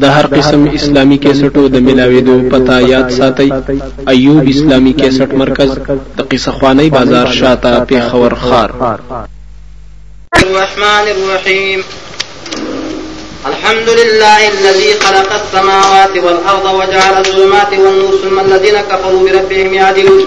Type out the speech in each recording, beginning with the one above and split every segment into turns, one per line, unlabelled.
د هر قسم اسلامی کیسټو د ملاویدو پتا یاد ساتي ایوب اسلامی کیسټ مرکز د قصه خوانی بازار شاته پیښور خار
الرحمن الرحیم الحمد لله الذي خلق السماوات والأرض وجعل الظلمات والنور ثم الذين كفروا بربهم يعدلون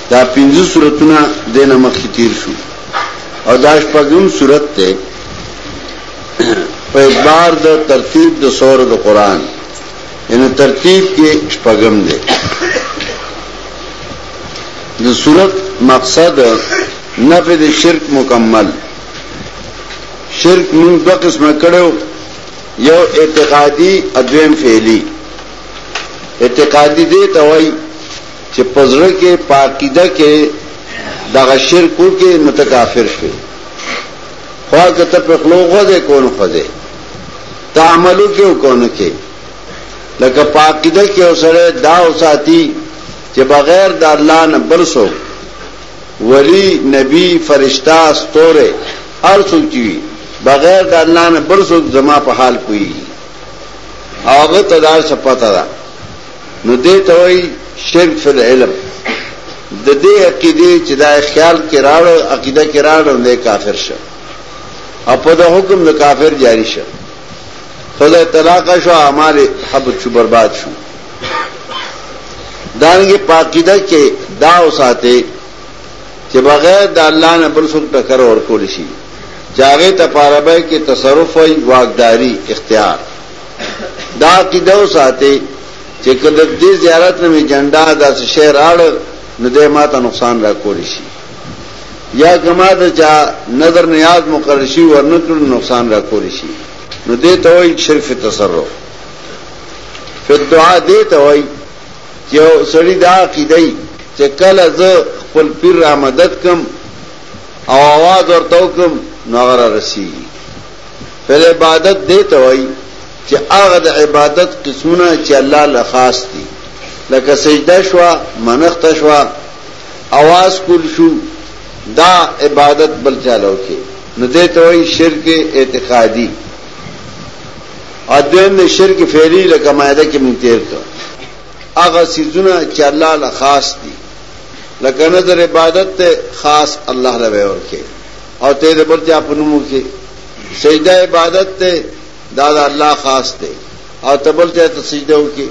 دا پنځه سورتونه دینه مخکې تیر شو او دا شپږم سورت ته په اعتبار د ترتیب د سور د قران ان ترتیب کې شپږم دی د سورت مقصد نفع د شرک مکمل شرک موږ دوه قسمه کړو یو اعتقادي ادویم فعلی اعتقادي دې توای چه په زړه کې په عقیده کې دغه شرک وکې نو ته کافر شوې خوا که ته په خلو خوځې کونه خوځې ته عمل وکې او کونه کې لکه په عقیده کې او سره دا او ساتي چې بغیر د الله نه بل څوک ولی نبی فرشتہ ستوره هر څوک چې بغیر د الله نه بل څوک زما په حال کوي هغه ته دا څه پته ده نو دې ته وایي شرک فی العلم د دې عقیده چې دا خیال کې راړو عقیده کې راړو نه کافر شه او په دا حکم د کافر جاری شه خدای طلاق شو اعمال حبط شو برباد شو دانګه پاکیده کې دا اوساته چې بغیر د الله نه بل څوک ټکر ور کول شي جاغه ته پاره به کې تصرف وي واغداري اختیار دا عقیده وساتي چې کله دې زیارت نه می جنډا دا شهر اړ نو دې ماته نقصان را کولی شي یا کما د چا نظر نیاز مقرر شي ورنکړ نقصان را کولی شي نو دې ته وایي شرف تصرف په دعا دې ته وایي چې سړی دا عقیده چې کله زه خپل پیر را مدد کم او आवाज ورته وکم نو غره رسیږي پر عبادت دې ته وایي چې هغه د عبادت قسمونه چې الله له خاص دي لکه سجده شو منښت شو اواز کول شو دا عبادت بل چالو کې نو دې ته وایي شرک اعتقادي او دویم د شرک فعلی لکه مایده کې مونږ تیر کړ هغه سيزونه چې الله له خاص دي لکه نظر عبادت ته خاص الله له ورکه او ته د بل چا په نوم وکې سجده عبادت ته دا د الله خاص دی او ته بل چا ته سجده وکې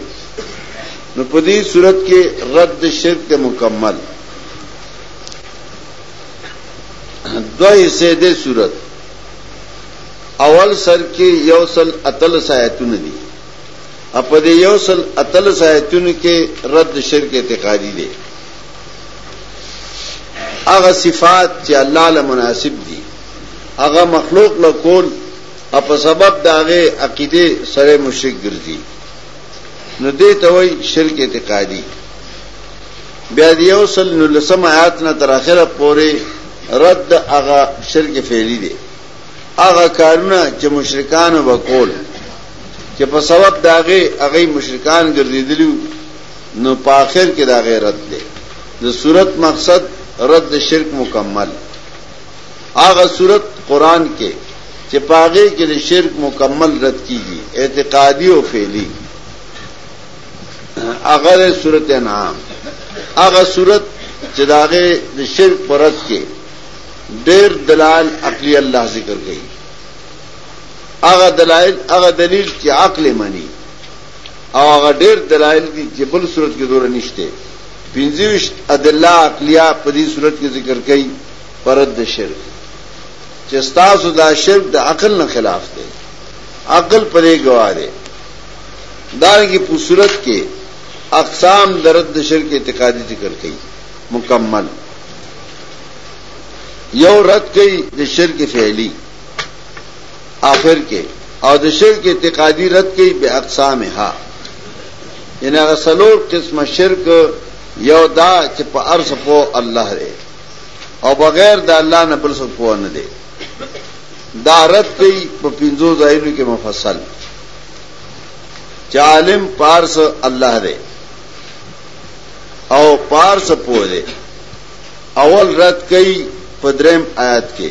نو په دې صورت کې رد شرک ته مکمل دوه حصے دې صورت اول سر کې یو سل اتل سایتونه دي په دې یو سل اتل سایتونه کې رد شرک اعتقادي دی هغه صفات چې الله له مناسب دي هغه مخلوق له کول او په سبب داغه عقیده سره مشرک ګرځي نو دې ته وای شرک اعتقادي بیا دی یو سل نو لسم آیات نه تر اخره پورې رد هغه شرک فعلی دی هغه کارونه چې مشرکان وکول چې په سبب داغه هغه مشرکان ګرځیدلی نو په آخر کې دا غیر رد دی د صورت مقصد رد د شرک مکمل هغه صورت قران کې چې پاغه کې د شرک مکمل رد کیږي اعتقادي او فعلی هغه صورت انعام هغه صورت چې داغه د شرک پر رد کې ډېر دلال عقلی الله ذکر کړي هغه دلایل هغه دلیل چې عقل مني او هغه ډېر دلایل دي چې بل صورت کې دوره نشته پنځه ویشت ادله عقلیه په دې صورت کې ذکر کړي پر رد شرک چې تاسو دا شرک د عقل نه خلاف دی عقل پرې گواه دی دارنګه په صورت کې اقسام د رد شرک اعتقادي ذکر کړي مکمل یو رد کړي د شرک فعلی آخر کې او د شرک اعتقادي رد کوي به اقسامها ان هغه سلور قسمه شرک یو دا چې په ارث په الله دی او بغیر د الله نه بل څه پوه نه دی دا رد کوي په پنځو ځایونو کې مفصل چې عالم پارس الله دی او پارس پوه دی اول رد کوي په دریم آیات کې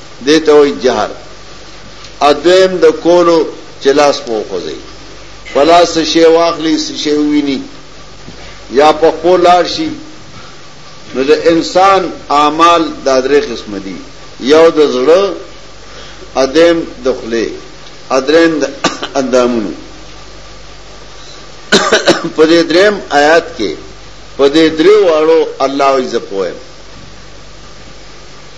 دې ته وایي جهر. او دویم د کولو چې لاس مو وخوځوي، په لاس څه شی واخلي، څه شی وویني یا په خپو لاړ شي. نو د انسان اعمال دا درې قسمه دي، یو د زړه، او دویم د خولې، او درېیم د اندامونو. په دې درېیم آیات کې په دې درې واړو الله وایي زه پوه یم.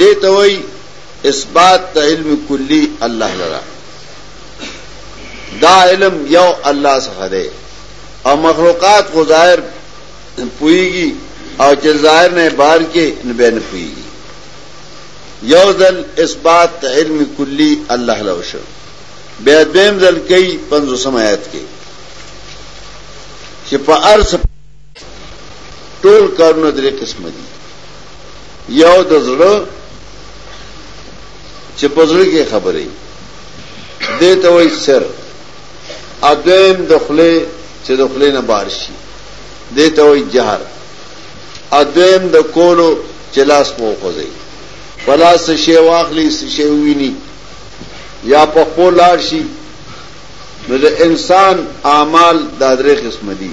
دې ته وایي اثبات د علم کلی الله لرا دا علم یو الله څخه دی او مخلوقات کو ظاهر پویږي او چې ظاهر نه بار کې نه بین پویږي یو ځل اثبات علم کلی الله له شو بیا دیم ځل کوي 500 آیات کې چې په ارث ټول کارونه درې قسمه دي یو د زړه چې په زړه کې خبرې دې ته وایي سر ادم د خله چې د خله نه بار شي دې ته وایي جهر ادم د کولو چې لاس مو خوځي بلا څه شی واخلي څه شی ویني یا په خپل لار شي نو د انسان اعمال د درې قسم دي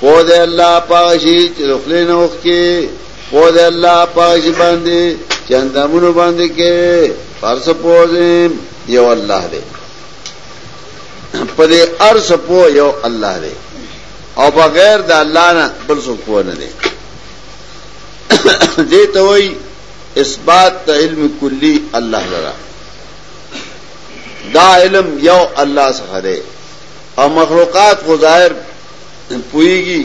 پوه دی الله پاک شي چې د خولې نه اوښکې پوه دی الله پاک شي باندې چې اندامونو باندې کې هر څه پوه دی یو الله دی په دې هر څه پوه یو الله دی او بغیر د الله نه بل څوک پوه نه دی دې ته وایي اثبات د علم کلی الله لرا دا علم یو الله څخه دی او مخلوقات خو ظاهر پویږي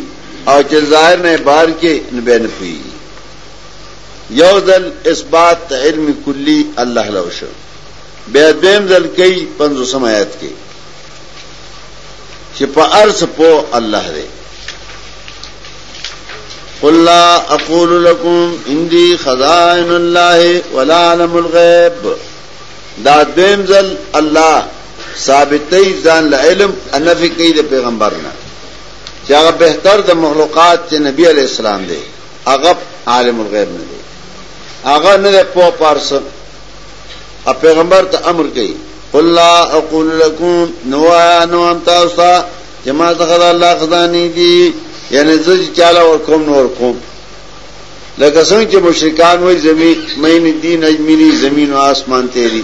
او چې ظاهر نه بار کې نه به نه پویږي یو ځل اثبات علم کلی الله له شو بیا دیم ځل کوي 500 آیات کې چې په ارس په الله دی قل لا اقول لكم عندي خزائن الله ولا علم الغيب دا دیم ځل الله ثابتي ځان له علم انفي کوي د پیغمبر نه چې هغه بهتر د مخلوقات چې نبی علی السلام دی هغه عالم الغیب نه دی هغه نه په پارس ا پیغمبر ته امر کوي قل لا اقول لكم نوا نو انت اسا چې ما څخه د الله خزاني دي یعنی زه چې چاله ور کوم نور کوم لکه څنګه چې مشرکان وایي زمي مې دین اجملی زمين او اسمان تیری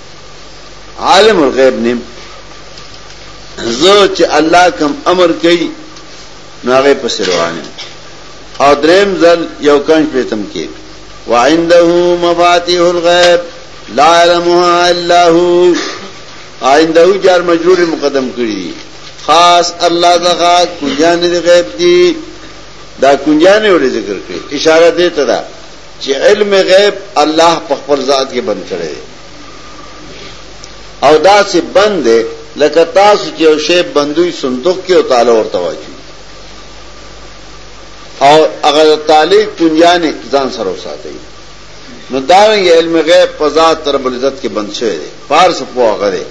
عالم الغیب نیم زه چې الله کوم امر کوي ناغه په سروانه او دریم ځل یو کنج په تم کې وعنده مفاتيح الغیب لا علمها الا هو آئنده جار مجرور مقدم کړی خاص الله زغا کنجان دی غیب دی دا کنجان ولې ذکر کړی اشاره دې ته ده چې علم غیب الله په خپل ذات کې بند کړی دی او دا چې بند دی لکه تاسو چې یو شی بندوي صندوق کې او تاله ورته واچوي او هغه تاله چونجانې ځان سره وساتي نو دا یې علم غیب په ذات تر بل عزت کې بند شوی دی پارس په هغه دی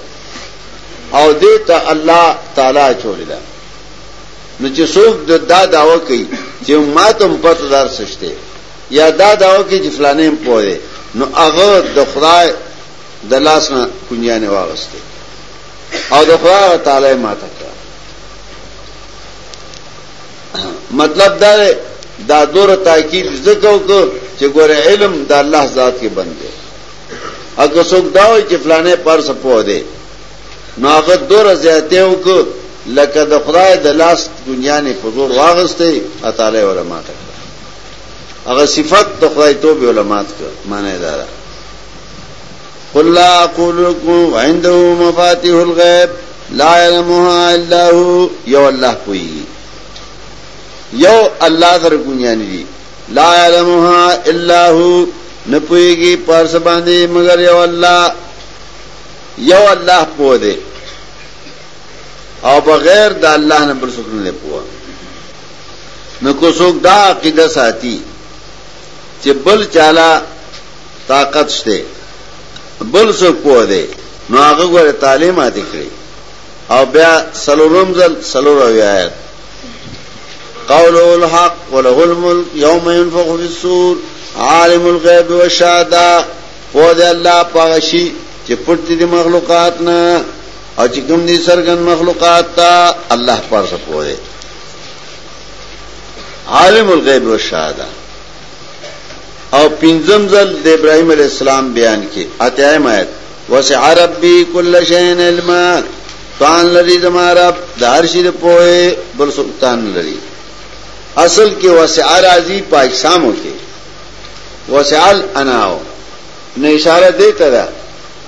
او دې ته الله تعالی چولې ده نو چې څوک د دا داوا کوي چې ما ته هم پته دار څه شته یا دا داوا کوي چې فلانه هم پوه دی نو هغه د خدای د لاس نه کنجانې واغستې او د خدای تعالی ماته کړه مطلب دا دی دا دور تاکید ذکر کو چې ګوره علم د الله ذات کې بند دی اګه څوک دا وایي چې فلانه پر سپو دی نو هغه دور زیاته وک لکه د خدای د لاس ګنجانې په زور واغستې اتاله علماء ته هغه صفت د خدای توب علماء ته معنی دارا قل لا اقول لكم عنده مفاتيح الغيب لا يعلمها الا هو یو الله کوي یو الله در ګنجانې دي لا يعلمها الا هو نه پويږي پر سباندي مگر یو الله یو الله پوه دی او بغیر د الله نه بل څوک نه پوه نو کو څوک دا عقیده ساتي چې بل چاله طاقت شته بل څوک پوه دی نو هغه غوړ تعلیم اته کړی او بیا سلورم ځل سلور آیات قول الحق وله الملك يوم ينفخ في الصور عالم الغيب والشهاده پوه دی الله په هغه شي چې پټ دي د مخلوقات نه او چې کوم دي څرګند مخلوقات ته الله په هر څه پوه دی عالم الغیب والشهاده او پنځم ځل د ابراهیم علی السلام بیان کې اتیایم آیت وسع ربی کل شین علما تان لري زما رب د هر شي په پوهه بل سلطان لري اصل کې وسع راضی پاکسامو کې وسعل اناو نو اشاره دیتا دا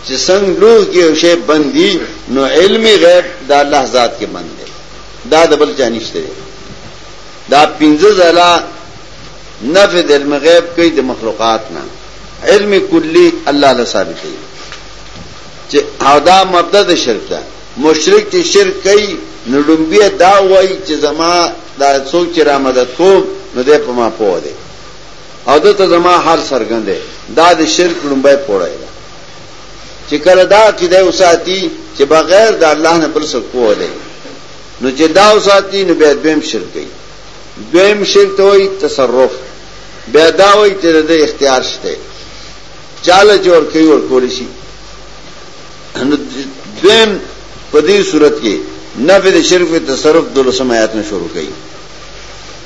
چې څنګه لوه کې یو شی بندي نو علم غیب دا الله ذات کې بند دی دا د بل چا نشته دی دا پنځه ځله نفع د علم غیب کوي د مخلوقات نه علم کلی الله له ثابت دی چې او دا مبدا د شرک ده مشرک چې شرک کوي نو لومبیا دا وایي چې زما دا څوک چې را مدد کوم نو دې په ما پوه دی او ده ته زما حال سرګند دی دا د شرک لومبای پوړای ده چې کله دا عقیده وساتي چې بغیر د الله نه بل څه کوه دی نو چې دا وساتي نو بیا دویم شرک دی دویم شرک ته وایي تصرف بیا دا وایي چې د اختیار شته چاله جوړ کوي ور کول شي نو دویم په دې صورت کې نفع د شرک په تصرف دلسم آیات نه شروع کړي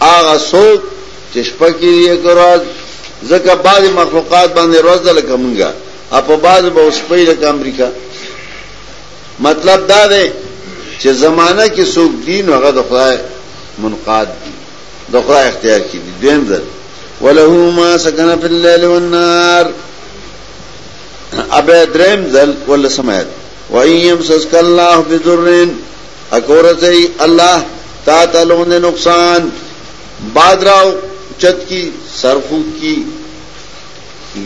هغه څوک چې شپه کې یې ګرځ ځکه بعضی مخلوقات باندې ورځ ده لکه مونږه او په بعضی به اوس په لکه امریکا مطلب دا دی چې زمانہ کې څوک دین هغه د خدای منقاد دي د خدای اختیار کې دي دیم ځل وله ما سکن فی الليل والنهار ابه دریم ځل ول سمات و ایم سسک الله بذرین اکورته الله تا ته لوند نقصان باد راو چت کی سرخوک کی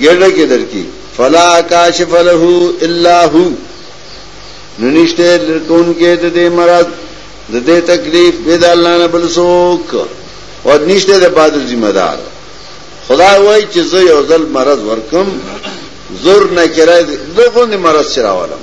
ګړه کې در کی فلا کاشف له الا هو ننشته لرتون کې د دې مرض د دې تکلیف به د الله نه بل څوک او نشته د باد ذمہ دار خدای وای چې زه یو ځل مرض ورکم زور نه کړای دغه نه مرض چراولم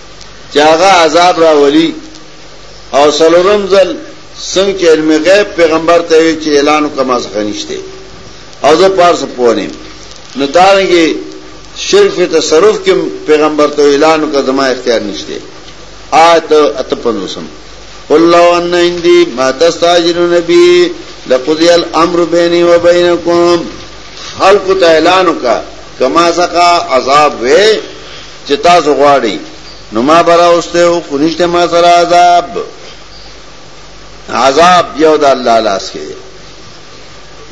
چې هغه عذاب راولي او څلورم ځل څنګه چې علم غیب پیغمبر ته وی چې اعلان وکړه ما څخه نشته او زه پارس پوهنیم نو دارنګي شرف تصرف کې پیغمبر ته اعلان وکړه زما اختیار نشته آیت اتپنوسم قل لو ان عندي ما تستاجرون به لقضي الامر بيني وبينكم خلق ته اعلان وکړه کما سقا عذاب وې چې تاسو غواړي نو ما براوسته او کو نشته ما سره عذاب عذاب یو د الله لاس کې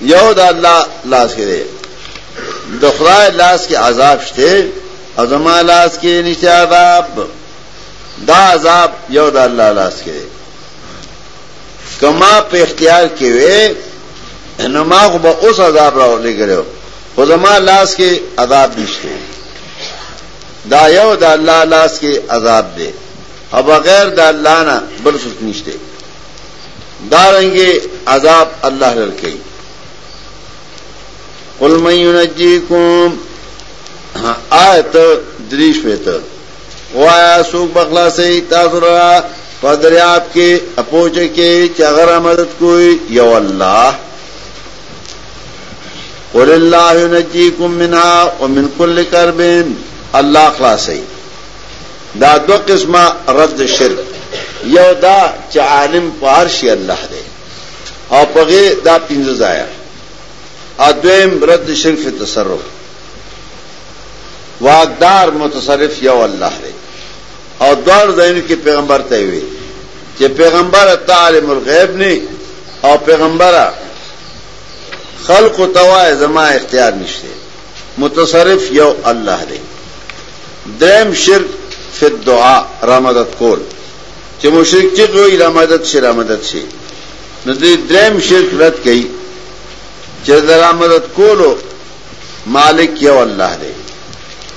یو د الله لاس کې دی د خدای لاس کې عذاب شته او زما لاس کې نشته عذاب دا عذاب یو د الله لاس کې دی کما په اختیار کې وې نو ما خو به اوس عذاب راولې ګرو خو زما لاس کې عذاب نشته دا یو د الله لاس کې عذاب دی او بغیر د الله نه بل څه نشته دا رنګي عذاب الله لرکې قل من ينجيكم آیت دریش ویته وایا سوق بخلاصې تاسو را په دریاب کې اپوچ کې چغره مدد کوي یو الله قل الله ينجيكم منها ومن كل كرب الله خلاصي دا دو قسمه رد شرک یو دا چې عالم پارشي الله دی او پغه دا پینځه ځای ادم رد شرک فی تصرف واقدار متصرف یو الله دی او دواړو ځایونو کې پیغمبر ته وي چې پیغمبر ته عالم الغیب نه او پیغمبر خلق توای زما اختیار نشته متصرف یو الله دی دریم شرک فی الدعاء را مدد کول چې مشرک چې کوئی را مدد شي را مدد شي نو دې دریم شرک رد کړي چې را مدد کولو مالک یو الله دی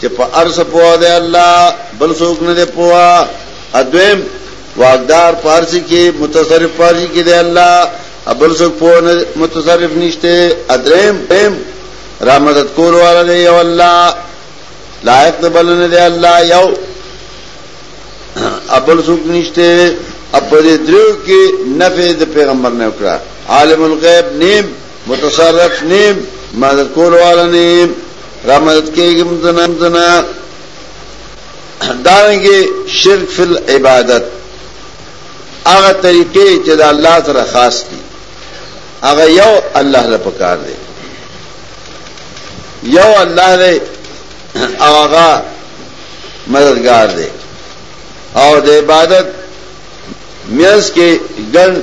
چې په ارس پوه دی الله بل څوک نه دی پوه ادم واقدار پارسی کې متصرف پارسی کې دی الله ابل څوک پوه نه متصرف نشته ادم پم رحمت کول والا دی یو الله لایق دی بل نه دی الله یو ابل څوک نشته اپ دې درو کې نفع د پیغمبر نه وکړه عالم الغیب نیم متصرف نیم مدد کول والا نیم را مدد کېږم دنا دنا دانګي شرک فل عبادت هغه طریقې چې د الله سره خاص دي هغه یو الله له پکار دی یو الله دی او هغه مددگار دی او د عبادت میز کې ګن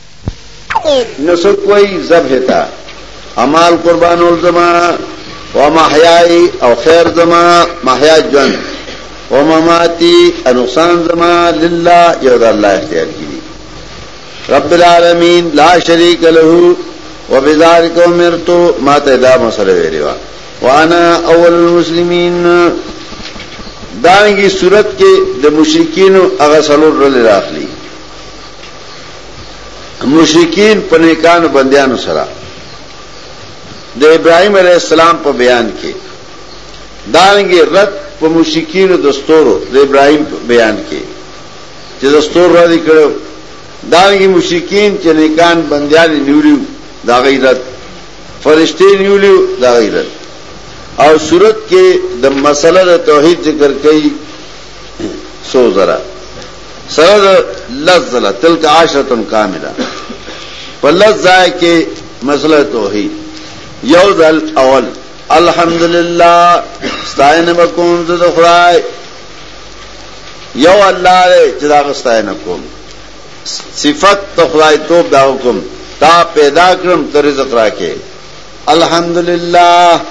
نسک وای ذبح تا امال قربانول زما و محیای او خیر زما محیا جن و مماتی نقصان زما لله یو د الله اختیار کړي رب العالمین لا شریک له و بذالک امرتو ما ته دا مسله ویلی و وانا اول المسلمین دانګي صورت کې د مشرکین او هغه سلور رل راخلي مشرکین په نیکانو بندیانو سره د ابراهیم علیه السلام په بیان کې دانګي رد په مشرکین د ستورو د ابراهیم په بیان کې چې د ستور را دي کړو دانګي مشرکین چې نیکان بندیان نیولیو دا غیرت فرشتي نیولیو دا غیرت او صورت کې د مسله د توحید ذکر کوي سو زرا سره د لس ځله تلک عشرة کامله په لس ځای کې مسله توحید یو ځل اول الحمدلله ستاینه وکوم زه د خدای یو الله دې چې دا ستاینه کوم صفت ته خدای توپ دا حکم تا پیدا کړم تر رزق راکې الحمدلله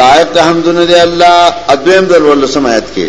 لایق حمدونه دی الله ادم در ولسم آیت کې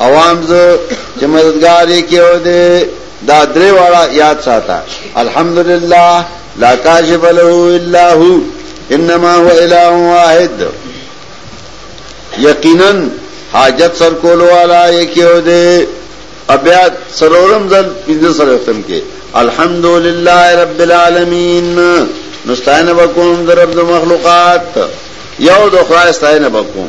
عوام زه چې مددګار یې کېو دی دا درې واړه یاد ساته الحمدلله لا کاشف له الا هو انما هو اله واحد یقینا حاجت سر کولو والا یې کېو دی بیا سرورم ځل پنځه سره ختم کې الحمدلله رب العالمین نستاینه وکوم در رب مخلوقات یو د خدای ستاینه وکوم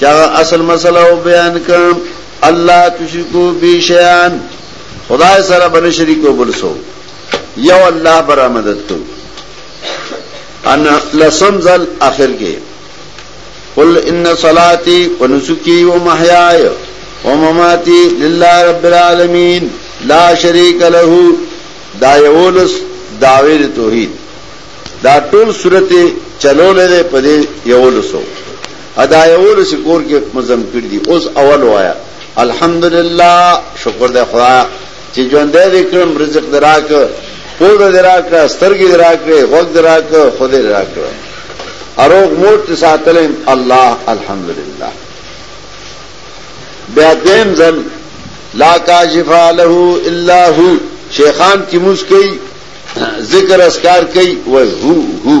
چې هغه اصل مسله او بیان کړم الله تشرکو بی شیان خدای سره بل شریکو بل سو یو الله برا مدد کو ان لسم ذل اخر کې قل ان صلاتي ونسكي ومحياي ومماتي لله رب العالمين لا شريك له دا یولس داوی د توحید دا ټول صورت چلولې په دې یولسو ادا یولو چې کور کې مزم کړی دی اوس اول وایا الحمدلله شکر دې خدای چې ژوند دې کړم رزق دراک پوز دراک سترګې دراک غوږ دراک خود دراک اروغ موټ ساتلم الله الحمدلله بیا دیم زم لا کاشف له الا هو شیخان کی مسکی ذکر اسکار کی و هو هو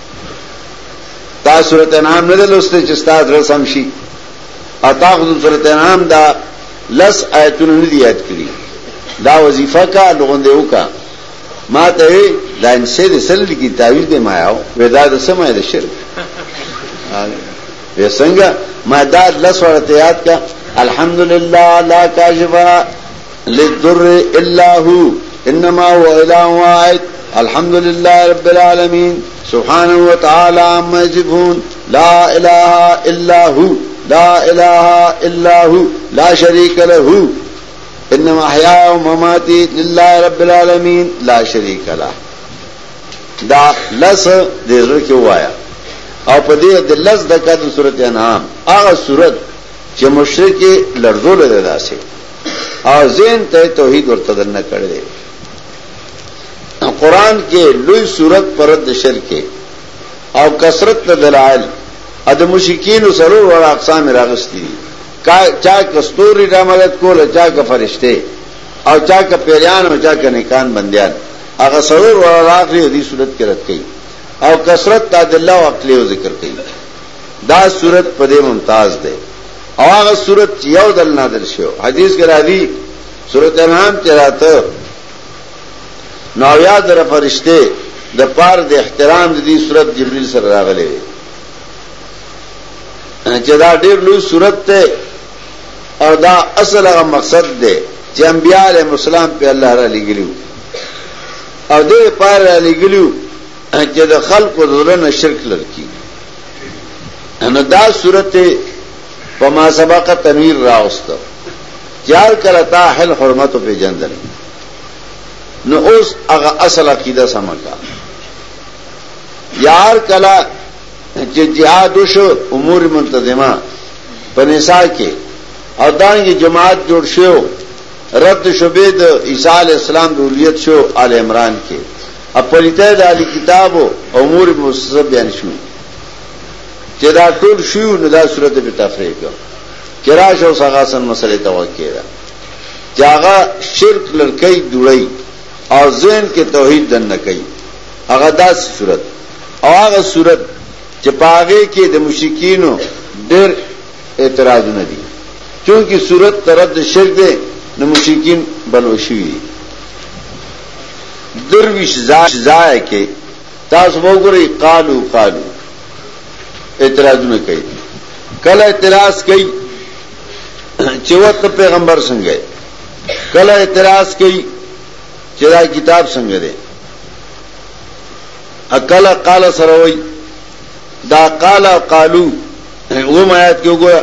تا صورت انعام نه لسته چې استاد رسم شي اتا خو صورت انعام دا لس آیتونه نه یاد کړی دا وظیفه کا لغون دیو کا ما ته دا انسه د سل کی تعویذ دی ما یو ودا د سمه د شرک وې څنګه ما دا لس ورته یاد کا الحمدلله لا کاشفا للضر الا هو انما هو اله واحد الحمد لله رب العالمين سبحانه وتعالى عما يصفون لا اله الا هو لا اله الا هو لا شريك له انما احياء ومماتي لله رب العالمين لا شريك له دا لس دې زړه کې وایا او په دې د لس دکې د سورته انعام هغه سورته چې مشرک لړزول ده داسې او زین ته توحید ورته دنه کړی قرآن کې لوی صورت پرد شرک او کثرت د دلایل ا د مشکین سره ور اقسام راغستی چا کستوري را مدد کول چا ک فرشته او چا ک پیران او چا ک نیکان بندیان هغه سره ور راغلی دې صورت کې رات کړي او کثرت د الله او عقل ذکر کړي دا صورت په دې ممتاز ده او هغه صورت چې یو دل نازل شو حدیث کې راځي صورت انعام کې راته نو یا در فرشته د پار د احترام د دې صورت جبريل سره راغلي وي چې دا ډېر لوی صورت ته او دا اصل هغه مقصد دی چې انبياله مسالم په الله را لګلیو او دې پار را لګلیو چې د خلکو زړه نه شرک لر کی نو دا صورت په ما سبق تنویر راوست چار کله تا حل حرمت په جندل نو اوس هغه اصل عقیده سمکا یار کلا چې جهاد شو امور منتظمه په نساء کې او دانګي جماعت جوړ شو رد شبید عیسی علی السلام د اولیت شو آل عمران کې اپلیته د علی کتاب او امور موسسه بیان شو چې دا ټول شو نو دا صورت به تفریح کو چې راشه اوس هغه سن مسلې ته وکړه چې هغه شرک لړکې جوړي او ذهن کې توحید دن نه کوي هغه داس صورت او هغه صورت چې پاغه کې د مشکینو ډېر اعتراض نه دي چونکی صورت ترد شرک ده نو مشکین بنوشي درویش ځای کې تاسو وګورئ قالو قالو اعتراضونه کوي کله اعتراض کوي چې وته پیغمبر څنګه کله اعتراض کوي چې دا کتاب څنګه دی اکل قال سروي دا قال قالو و ما یاد کې وګوره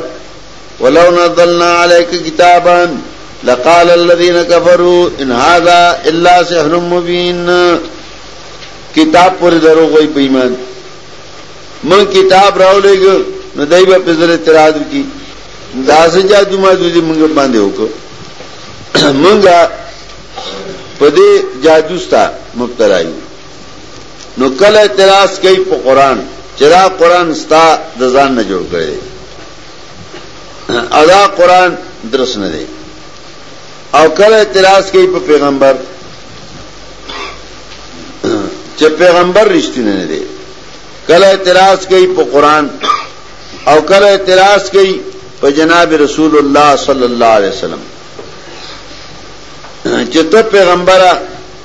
ولو نزلنا عليك كتابا لقال الذين كفروا ان هذا الا سحر مبين کتاب پر درو کوئی بېمان من کتاب راو لګ نو دای په پزره اعتراض کی دا سجا جمعه د دې موږ باندې وکړو موږ په دې جادو ستا مبتلا یو نو کله اعتراض کوي په قران چې دا قران ستا د ځان نه جوړ کړي ادا قرآن درس نه دی او کله اعتراض کوي په پیغمبر چې پیغمبر رښتینی نه دی کله اعتراض کوي په قرآن او کله اعتراض کوي په جناب رسول الله صلی الله علیه وسلم چې ته پیغمبره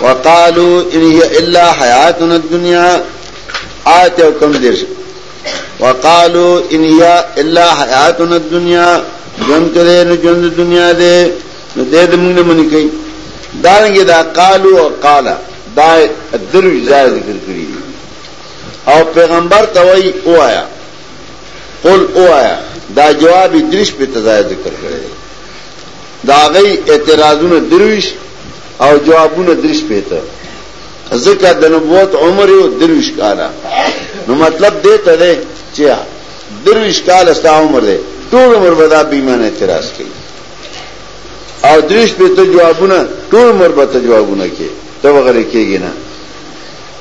وقالو ان هي الا حياتنا الدنيا آیت او کم دیش وقالو ان هي الا حياتنا الدنيا جن کرے نو جن دنیا دے نو دے دم نے منی کئی دارنگے دا قالو اور قالا دا دروش زائر ذکر کری او پیغمبر توئی او آیا قل او آیا دا جواب درش پہ تزائر ذکر کرے د هغوی اعتراضونه درویشت او جوابونه درې شپېته ځکه د نبوت عمر یې درویشت کاله نو مطلب دې ته دی چې درویشت کاله ستا عمر دی ټول عمر به دا بې ایمانه اعتراض کوي او درې شپېته جوابونه ټول عمر به ته جوابونه کوي ته به غلی کېږي نه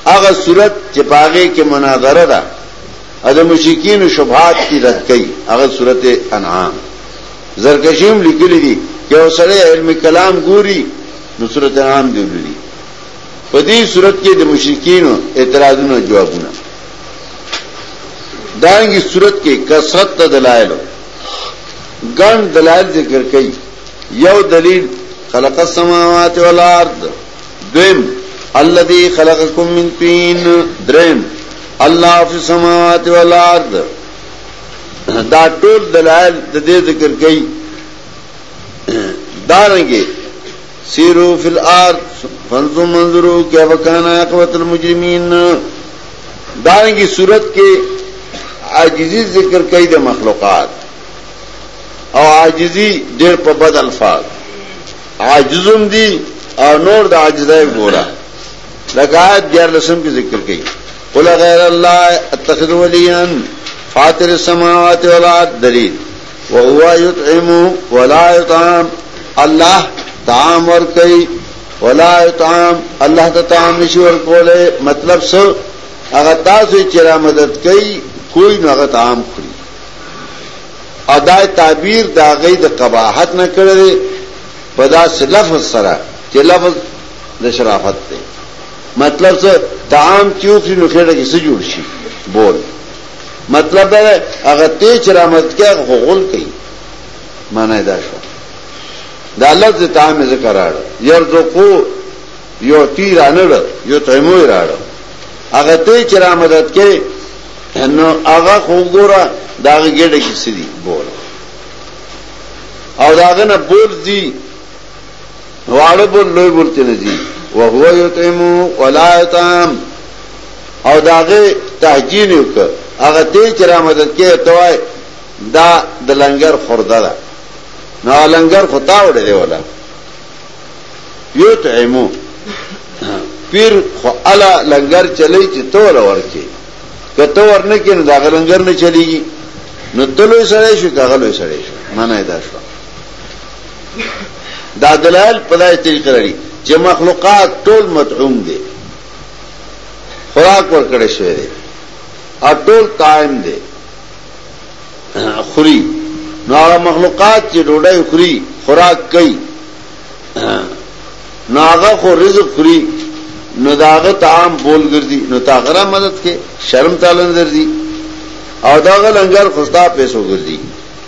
هغه صورت چې په هغې کې مناظره ده او د مشرکینو شبهات دي رد کوي هغه صورت انعام زرکشي هم لیکلي دي که یو سړی علم کلام ګوري نو سورته انعام دی ولولي په دې صورت کې د مشرکینو اعتراضونو جوابونه دانګي صورت کې کثرت ته دلایل ګڼ دلایل ذکر کړي یو دلیل خلق السماوات والارض دویم الذي خلقكم من طين دریم الله في السماوات والارض دا ټول دلائل د دې ذکر کړي دارنګي سیرو فی الارض فنظر منظرو کیف کان عاقبت المجرمین دارنګي صورت کې عاجزی ذکر کړي د مخلوقات او عاجزی ډېر په بد الفاظ عاجزم دي او نور د عاجزای ګورا لکه آیت 14 کې ذکر کړي قل غیر الله اتخذ ولیا فاطر السماوات والارض دلیل وهو يطعم ولا يطعم الله طعام ور کوي ولا يطعم الله ته طعام نشي ور کوله مطلب څه هغه تاسو چې را مدد کوي کوئی نو هغه طعام خوري ادا تعبیر دا غي د قباحت نه کړی په دا لفظ سره چې لفظ د شرافت دی مطلب څه طعام چې وخوري نو خېټه کې څه جوړ شي بول مطلب دا دی هغه ته چې رحمت کې هغه غول کوي معنی دا شو دا لفظ طعام ذکر راړ يرزقو یو تی رانړ یو تیمو راړ هغه ته چې رحمت کې نو هغه خوګورا دا ګډه کې سړي بول او داغه نه بول دي واړه بول لوی بول ته نزي وهو یطعم ولا یطعم او داغه تهجین وک هغه دې چې را مدد کې توای دا د لنګر خورده ده نو لنګر خطا وړي دی ولا یطعمو پیر خو الا لنګر چلی چې تول ورکی که تو ورنه کې نو دا لنګر نه چلیږي نو تلوي سره شو کاغلوي سره شو معنی دا شو دا دلائل پدای طریقه لري چې مخلوقات ټول مطعوم دي خوراک ورکړې شوی دی او ټول قائم دی خوري نو هغه مخلوقات چې ډوډۍ خوري خوراک کوي نو هغه خو رزق خوري نو داغه طعام بول ګرځي نو تاغره مدد کې شرم تعالی درځي او داغه لنګر خوستا پیسو ګرځي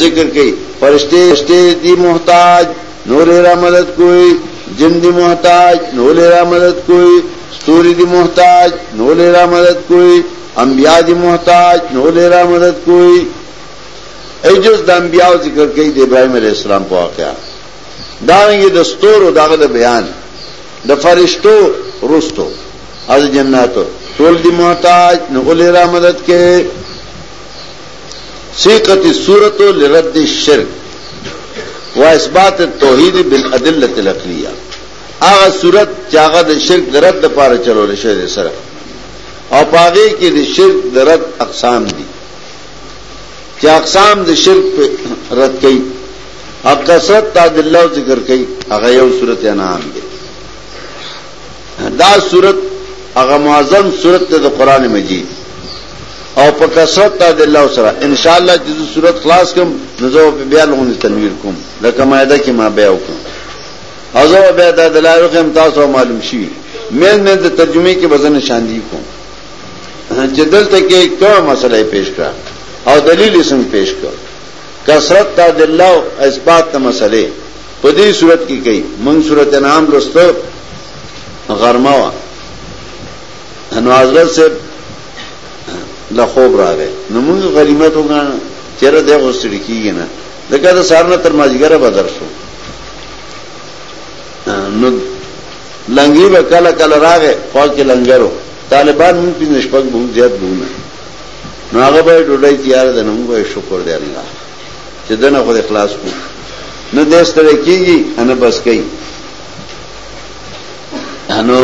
ذکر کئی فرشتے دی محتاج نور را مدد کوئی جن دی محتاج نور را مدد کوئی ستوری دی محتاج نور را مدد کوئی انبیاء دی محتاج نور را مدد کوئی ایجز د انبیاء ذکر کئی د ابراہیم علیہ السلام پا واقعا دارنگی د ستور و داغ د بیان د فرشتو رستو از جناتو ټول دی محتاج نور را مدد کوئی سیقت صورت و لرد شرک و اثبات توحید بالعدل تلقلیہ آغا صورت چاغا د شرک د رد پارا چلو لشے دے سر او پاغے کے د شرک د رد اقسام دی چا اقسام د شرک پہ رد کئی اب کثرت تا دلو ذکر کئی اغا یو صورت انعام دے دا صورت اغا معظم صورت تے دا قرآن مجید او په کثرت ته د الله سره ان شاء الله چې صورت خلاص کوم نو زه بیا لغونې تنویر کوم لکه مایده کې ما بیا وکم او زه بیا د دلایل کوم تاسو معلوم شي مې نه د ترجمه کې وزن شاندي کوم چې دلته کې کومه مسله پیش کړه او دلیل یې څنګه پیش کړ کثرت ته د الله اثبات ته مسله په دې صورت کې کوي من صورت نام لستو غرمه نوازرت سے لخوب راغې نو موږ غنیمت وګان چیرې د غوستړي کیږي نه دغه د سارنه تر ماجګره بدر شو نو لنګي به کله کله راغې خو کې لنګرو طالبان موږ په نشپک بو زیات بونه نو هغه به ډوډۍ تیار ده نو موږ شکر دی الله چې دنه خو اخلاص کو نه دې ستړي کیږي ان بس کوي نو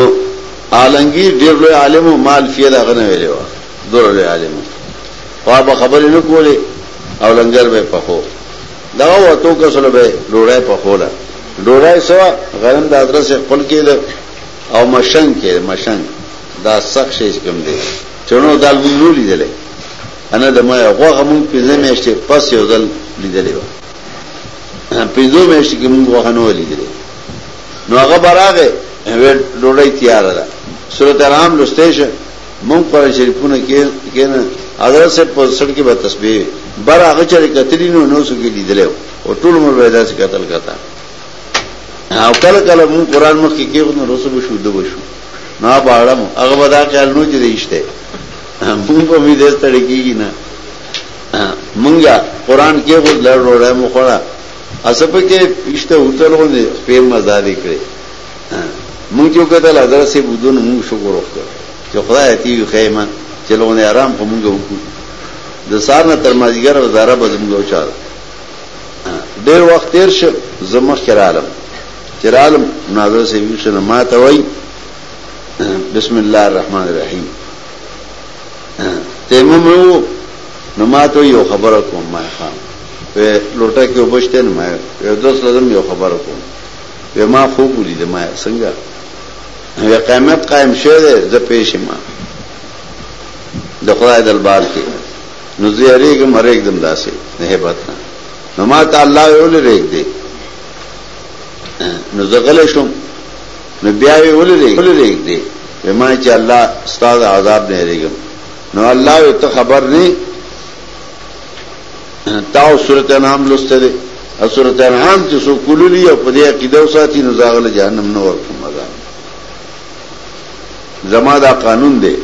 عالمگیر ډیر لوی عالم او مال فیه دا غنه ویلې و دور لوی عالم خو به خبرې نه کولې او لنګر به پخو دا وته کسل به ډوړای پخوله ډوړای سو غنم د ادرس خپل کېد او مشنګ کې مشنګ دا سخت شي کوم دی چونو دال ویلو لیدلې انا د ما غوغه مونږ پنځه میاشتې پس یو ځل لیدلې و پنځه میاشتې کې مونږ غوغه نه لیدلې نو هغه براغه وې ډوډۍ تیار ده سورۃ انعام لسته شه مونږ قرآن شریفونه کې کېنه حضرت سے په سر کې به تسبیح بر هغه چره کتلی نو نو سو کې لیدلو او ټول مر به داسې قتل کتا او کله کله مونږ قرآن مخ کې کېو نو رسو بشو دو بشو نو باړم هغه به دا خیال نو چې دیشته مونږ په می دې ستړي کیږي نه مونږه قرآن کې غو لړ وړه مخړه اسب کې پښته وتل غوندې په مزه دې کړې مونږ یو کتل حضرت سي بودون مونږ شکر وکړ چې خدای ته یو خیمه چې لونه آرام په مونږ وکړو د سار نه تر ماجګر وزاره به زموږ وچار ډېر وخت تیر شو زمخ کرالم چرالم ناظر سي وښنه ما ته وای بسم الله الرحمن الرحیم تیمم وو نو ما ته یو خبره کوم ما خام په لوټه کې وبشته نه ما یو دوس لازم یو خبره کوم به ما خو بولی د ما څنګه یو قیامت قائم شه ده ز پیش ما د خدای دربار کې نو زیری کې مرګ دم داسې نه هبت نه نو ما ته الله یو لري دې نو زغل شم نو بیا وی ولی ریګ دی وی ما چې الله ستا د عذاب نه ریګم نو الله وی ته خبر نه تاو سورته نام لسته دی او سورته انعام چې سو کوللی او په دې عقیده وساتي نو زاغله جهنم نه ورکوم مزه زما دا قانون دی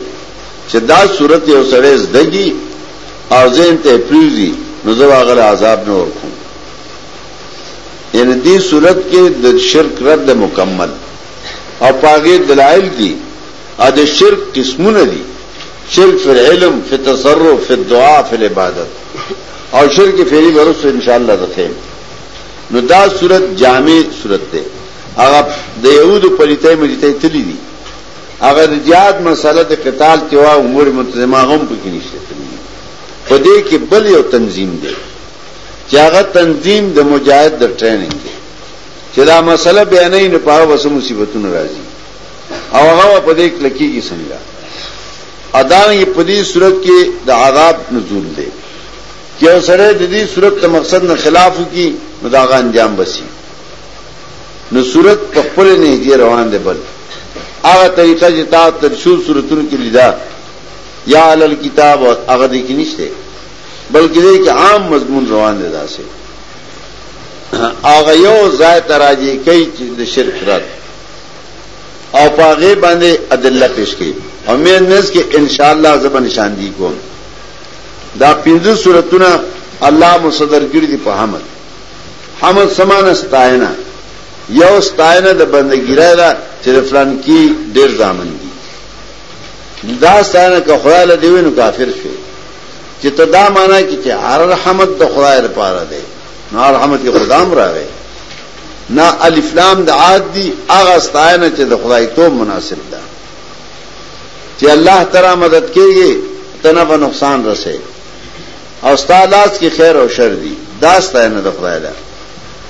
چې دا سورته یو سړی زدګي او زین ته پریزي نو زه واغله عذاب نه ورکوم یعنی دی صورت کې د شرک رد مکمل او پاګه دلایل دي ا د شرک قسمونه دي شرک فی العلم فی التصرف فی الدعاء فی العبادت او شرک فعلی ورسره ان شاء الله ته نو دا صورت جامع صورت ده هغه د یهودو پلیتې مریتې تللی دي هغه د جهاد مسله د قتال تیوا امور منتظمه هم پکې نشته په دې کې بل یو تنظیم دی چې هغه تنظیم د مجاهد د ټریننګ دی چې دا مسله بیانې نه پاره وسه مصیبتونه راځي او هغه په دې کلکیږي څنګه ادا یې په دې صورت کې د عذاب نزول دی چې سره د دې صورت د مقصد نه خلاف کی نو دا غا انجام بسی نو صورت په خپل نه دی روان دی بل هغه طریقه چې تا تر شو صورتونو کې لیدا یا علل کتاب هغه دې کې نشته بلکې دې کې عام مضمون روان دی داسې هغه یو ځای تراجی کوي چې د شرک رد او پاغه باندې ادله پیش کړي او مې نس کې ان شاء الله زب نشان دي کوم دا پنځه سورتونه الله مصدر کړی دي په حمد حمد سمانه ستاینه یو ستاینه د بندګی را ده چې فلان کی ډیر ځامن دي دا ستاینه که خدای له دیوینو کافر شي چې ته دا معنا کې چې هر رحمت د خدای لپاره دی نو هر رحمت کې خدا هم راوي نه الف لام د عاد دي هغه ستاینه چې د خدای ته مناسب ده چې الله تعالی مدد کوي تنه په نقصان رسي او استاداس کې خیر او شر دي دا ستاینه د خدای ده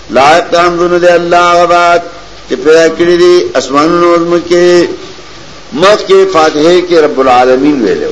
لایق تام دونه دی الله غبات چې پیدا کړی دي اسمانونو او زمکه مخ کې فاتحه کې رب العالمین ویلو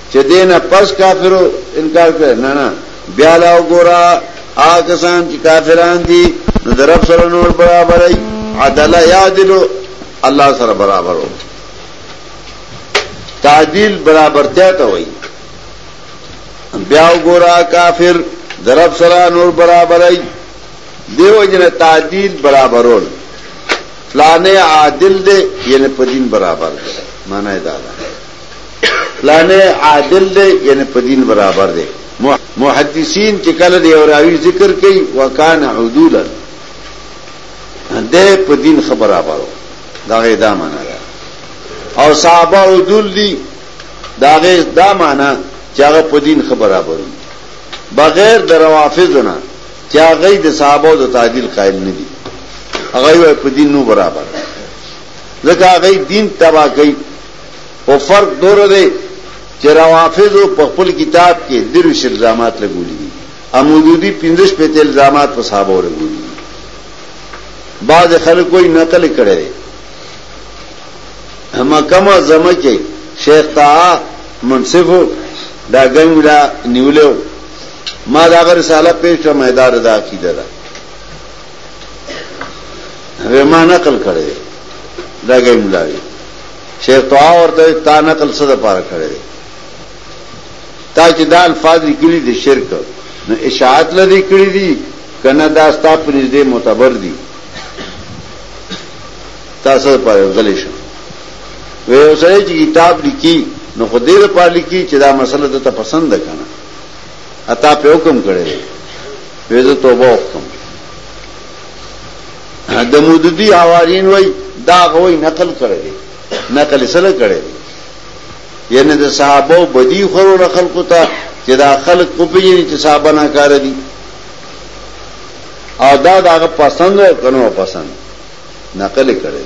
چې دینه پس کافرو انکار کړ نه نه بیا لا وګورا آکسان چې کافران دي نو در رب سره نور برابرای عدل یادلو الله سره برابرو تعدیل برابرتیا ته وایي بیا وګورا کافر در رب سره نور برابرای دیو جن تعدیل برابرول فلانے عادل دے یعنی پدین برابر دے مانا ہے دادا فلانه عادل دی یعنی په دین برابر دی محدثین چې کله دی او راوی ذکر کوي وکانه عدولا ده په دین خبر برابرو دا غي دا معنا ده او صحابه عدول دي دا غي دا معنا چې هغه په دین خبر برابرو بغیر د روافض نه چې هغه د صحابه د تعدیل قائل نه دي هغه په دین نو برابر ځکه هغه دین تبا کوي خو فرق دور دی چې روافضو په خپل کتاب کې درویش الزامات لګولي دي امودودي پنځش په الزامات په صحابه لګولي دي بعض خلک کوئی نقل کړي مکمه زمه کې شیخ تا منصف دا ګنګلا نیولیو ما دا غره رساله پیش کړه مې دا رضا کیده دا وې ما نقل کړي دا ګنګلا شیخ طه ورته وایي، تا نقل څه دپاره کړی دی؟ تا چې دا الفاظ لیکلي د شرک نو اشاعت له دې کړي دي که نه دا ستا په نږدې معتبر دي تا څه دپاره غلی شه وی یو سړی چې کتاب لیکي نو خو دې دپاره لیکي چې دا مسله درته پسند ده که نه اتا پې حکم کړی دی وی زه توبه وکړم د مودودي حوارین وای دا غوي نقل کړی دی نقل یې سره کړی دی یعنی د صحابه بدی خورو نقل کوتا چې دا خلق کو پیږي چې صحابه نه کار دي او دا داغه پسند او کنو پسند نقل کړی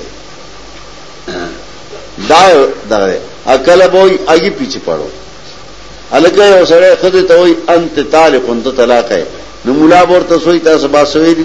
دا دا عقل به ایږي پیچ پړو الکه یو سره خود ته وای انت طالق انت طلاق ہے نو مولا ورته سوې تاسو باسوي دي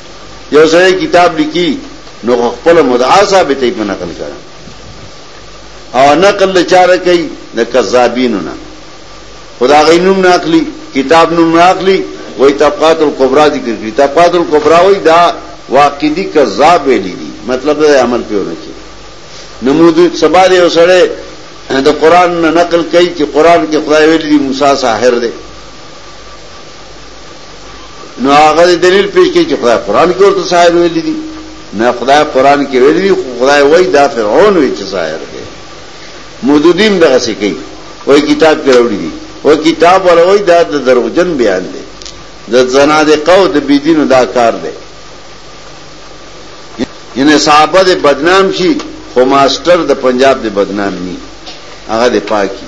یو سره کتاب لیکي نو خپل مدعا ثابتې په نقل کړه او نقل له چاره کوي د کذابینو نه خدا غینوم نه اخلي کتاب نوم نه اخلي وای طبقات الکبرى ذکر کړی طبقات الکبرى وای دا واقعي کذاب ویل دي مطلب دا عمل پیونه کی نمود سبا دې وسړې د قران نه نقل کوي چې قران کې خدای ویل دي موسی ساحر دی نو هغه دلیل پیش کوي چې خدای قران کې ورته ساحر ویلي دي نه خدای قران کې ویلي دي خو خدای وایي دا فرعون وی چې ساحر دی مودودین دغه څه کوي وای کتاب کې راوړي دي او کتاب ولوي دا د دروغجن بیان دی د زنا د قو د بيدینو دا کار دی ینه صحابه د بدنام شي خو ماستر د پنجاب د بدنام ني هغه د پاکي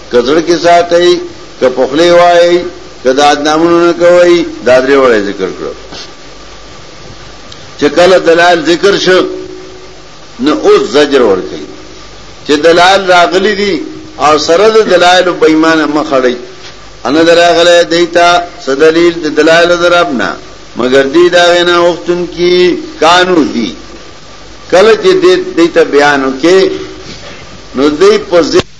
که زړه کې ساتئ که په خوله وایئ که د ادنامونو نه کوئ دا درې وړه ذکر کړو چې کله دلال ذکر شو نو اوس زجر ور کوي چې دلال راغلي دي او سره د دلایل په ایمانه مخړی ان دراغله دیتا سدلیل د دلایل دربنا مگر دی دا غنا وختن کی قانون دی کله چې دیتا بیانو کې نو دی په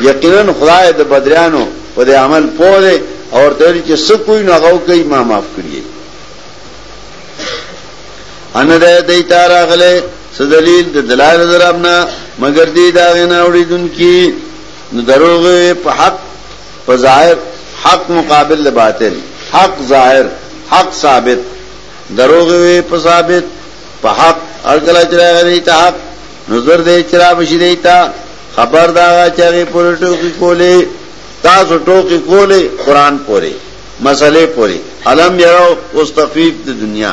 یقینا خدای د بدریانو په دې عمل پوه دی او ورته ویل چې څه کوی نو هغه کوي ما معاف کړی ان ده دی تار اغله سدلیل د دلال درابنا مگر دی دا غنا وړي دن کی نو دروغ په حق په ظاهر حق مقابل د باطل حق ظاهر حق ثابت دروغ په ثابت په حق ارګلا چرغه دی ته حق نظر دې چرابشي دی ته خبر دا چې هغه پر ټوکی کولې تاسو ټوکی کولې قران پورې مسلې پورې علم یو اوس تخفیف د دنیا